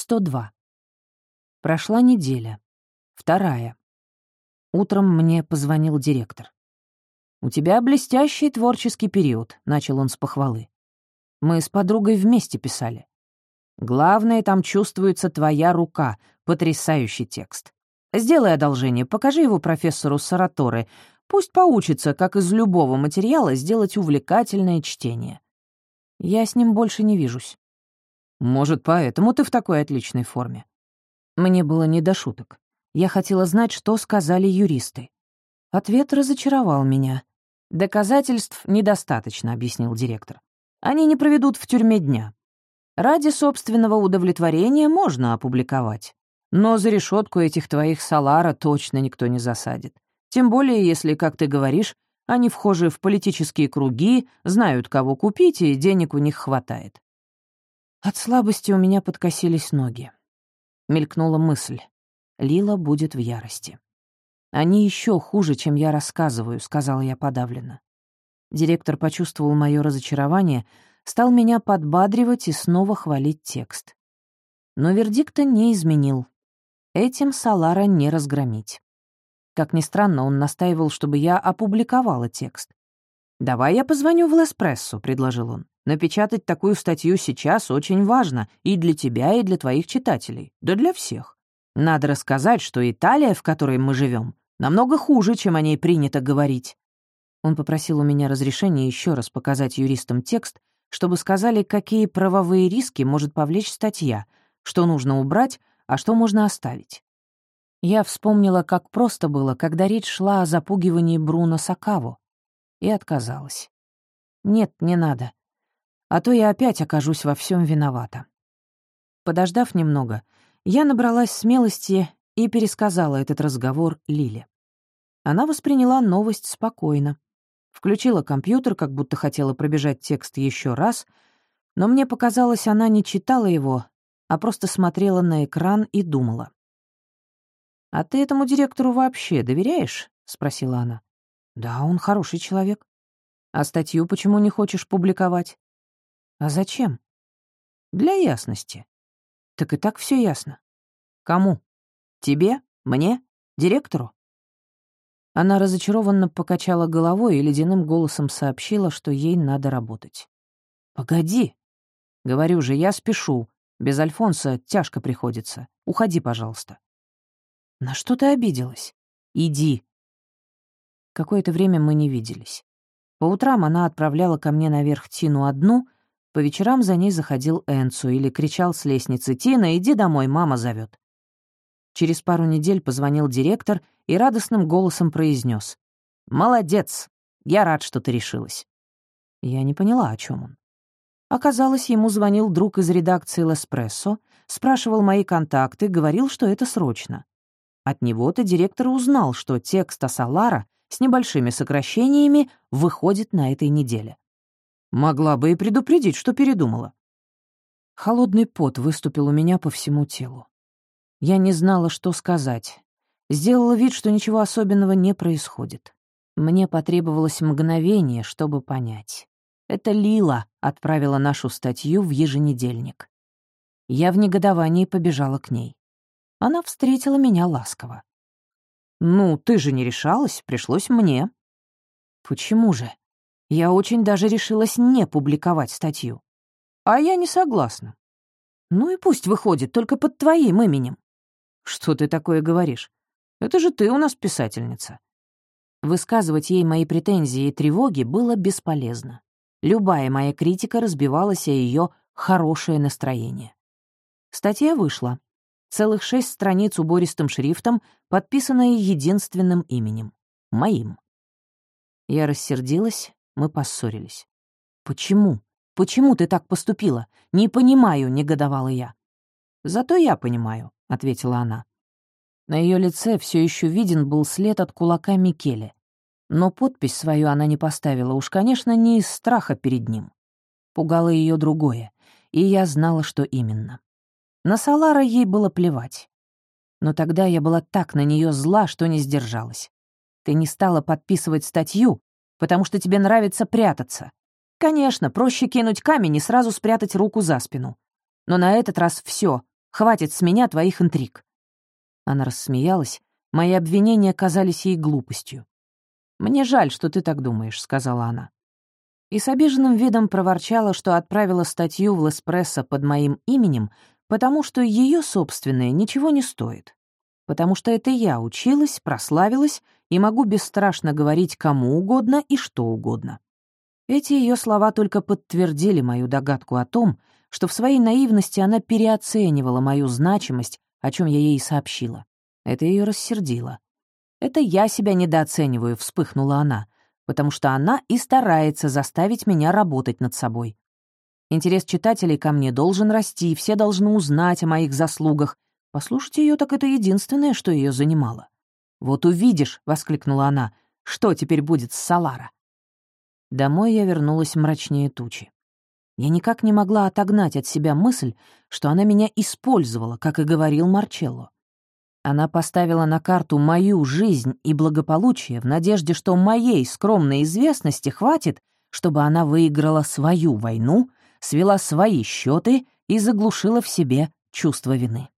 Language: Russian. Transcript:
102. Прошла неделя. Вторая. Утром мне позвонил директор. «У тебя блестящий творческий период», — начал он с похвалы. «Мы с подругой вместе писали. Главное, там чувствуется твоя рука, потрясающий текст. Сделай одолжение, покажи его профессору Сараторы. Пусть поучится, как из любого материала сделать увлекательное чтение. Я с ним больше не вижусь. Может, поэтому ты в такой отличной форме. Мне было не до шуток. Я хотела знать, что сказали юристы. Ответ разочаровал меня. «Доказательств недостаточно», — объяснил директор. «Они не проведут в тюрьме дня. Ради собственного удовлетворения можно опубликовать. Но за решетку этих твоих Салара точно никто не засадит. Тем более, если, как ты говоришь, они вхожи в политические круги, знают, кого купить, и денег у них хватает. От слабости у меня подкосились ноги. Мелькнула мысль. Лила будет в ярости. «Они еще хуже, чем я рассказываю», — сказала я подавленно. Директор почувствовал мое разочарование, стал меня подбадривать и снова хвалить текст. Но вердикта не изменил. Этим Салара не разгромить. Как ни странно, он настаивал, чтобы я опубликовала текст. «Давай я позвоню в Леспрессо», — предложил он. «Напечатать такую статью сейчас очень важно и для тебя, и для твоих читателей, да для всех. Надо рассказать, что Италия, в которой мы живем, намного хуже, чем о ней принято говорить». Он попросил у меня разрешения еще раз показать юристам текст, чтобы сказали, какие правовые риски может повлечь статья, что нужно убрать, а что можно оставить. Я вспомнила, как просто было, когда речь шла о запугивании Бруно Сакаво, и отказалась. Нет, не надо. А то я опять окажусь во всем виновата. Подождав немного, я набралась смелости и пересказала этот разговор Лиле. Она восприняла новость спокойно. Включила компьютер, как будто хотела пробежать текст еще раз, но мне показалось, она не читала его, а просто смотрела на экран и думала. «А ты этому директору вообще доверяешь?» — спросила она. «Да, он хороший человек. А статью почему не хочешь публиковать?» «А зачем?» «Для ясности. Так и так все ясно. Кому? Тебе? Мне? Директору?» Она разочарованно покачала головой и ледяным голосом сообщила, что ей надо работать. «Погоди. Говорю же, я спешу. Без Альфонса тяжко приходится. Уходи, пожалуйста». «На что ты обиделась? Иди». Какое-то время мы не виделись. По утрам она отправляла ко мне наверх Тину одну — по вечерам за ней заходил Энцу или кричал с лестницы «Тина, иди домой, мама зовет». Через пару недель позвонил директор и радостным голосом произнес: «Молодец! Я рад, что ты решилась». Я не поняла, о чем он. Оказалось, ему звонил друг из редакции «Леспрессо», спрашивал мои контакты, говорил, что это срочно. От него-то директор узнал, что текст Асалара с небольшими сокращениями выходит на этой неделе. Могла бы и предупредить, что передумала. Холодный пот выступил у меня по всему телу. Я не знала, что сказать. Сделала вид, что ничего особенного не происходит. Мне потребовалось мгновение, чтобы понять. Это Лила отправила нашу статью в еженедельник. Я в негодовании побежала к ней. Она встретила меня ласково. «Ну, ты же не решалась, пришлось мне». «Почему же?» Я очень даже решилась не публиковать статью. А я не согласна. Ну и пусть выходит, только под твоим именем. Что ты такое говоришь? Это же ты у нас писательница. Высказывать ей мои претензии и тревоги было бесполезно. Любая моя критика разбивалась о ее хорошее настроение. Статья вышла. Целых шесть страниц убористым шрифтом, подписанная единственным именем — моим. Я рассердилась, мы поссорились. «Почему? Почему ты так поступила? Не понимаю», — негодовала я. «Зато я понимаю», — ответила она. На ее лице все еще виден был след от кулака Микеле. Но подпись свою она не поставила, уж, конечно, не из страха перед ним. Пугало ее другое, и я знала, что именно. На Салара ей было плевать. Но тогда я была так на нее зла, что не сдержалась. Ты не стала подписывать статью, потому что тебе нравится прятаться. Конечно, проще кинуть камень и сразу спрятать руку за спину. Но на этот раз все. Хватит с меня твоих интриг». Она рассмеялась, мои обвинения казались ей глупостью. «Мне жаль, что ты так думаешь», — сказала она. И с обиженным видом проворчала, что отправила статью в «Леспрессо» под моим именем, потому что ее собственное ничего не стоит. Потому что это я училась, прославилась и могу бесстрашно говорить кому угодно и что угодно. Эти ее слова только подтвердили мою догадку о том, что в своей наивности она переоценивала мою значимость, о чем я ей сообщила. Это ее рассердило. «Это я себя недооцениваю», — вспыхнула она, потому что она и старается заставить меня работать над собой. Интерес читателей ко мне должен расти, все должны узнать о моих заслугах. Послушать ее, так это единственное, что ее занимало. «Вот увидишь», — воскликнула она, — «что теперь будет с Салара?» Домой я вернулась мрачнее тучи. Я никак не могла отогнать от себя мысль, что она меня использовала, как и говорил Марчелло. Она поставила на карту мою жизнь и благополучие в надежде, что моей скромной известности хватит, чтобы она выиграла свою войну, свела свои счеты и заглушила в себе чувство вины.